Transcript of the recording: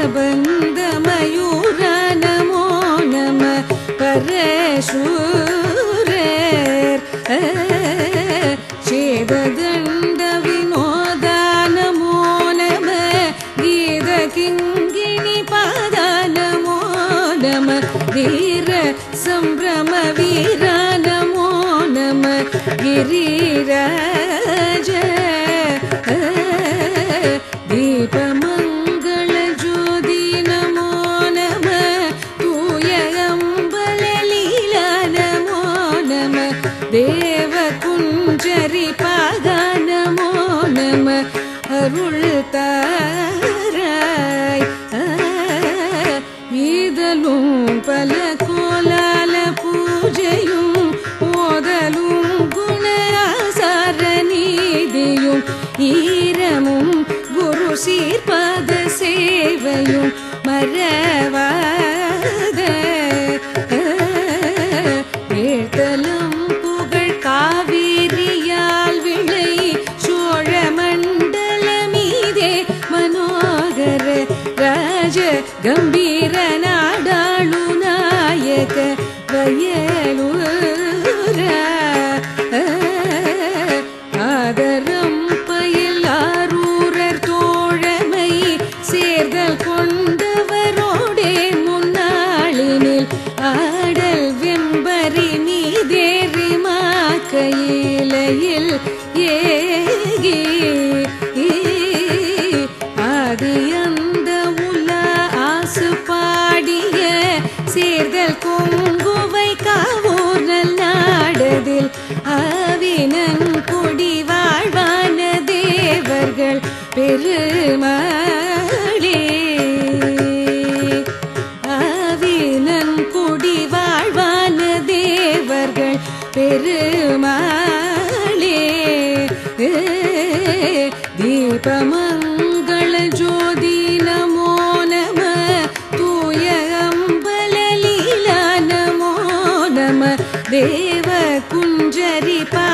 नागबन्धमयूर नमो नम परशूरेर् छेददण्ड विनोदा नमो नम गीतकिङ्गिणि पाद नमो नम वीर सम्भ्रम वीर गिरिराज ദേവകുഞ്ചരി പകനമോ നമ അരുൾ താരായ്. ഈതലും പല കോലാല പൂജയും ഓതലും ഗുണസാരനീതിയും ഈരമും ഗുരു സീർപാദ സേവയും മരവാ गम्भीरनाडालु नाय அவர்கள் பெருமாளே. ஆவினன் குடி வாழ்வான தேவர்கள் பெருமாளே. தீபமங்கள ஜோதி நமோ நம தூய அம்பல நமோ நம தேவ குஞ்சரி பா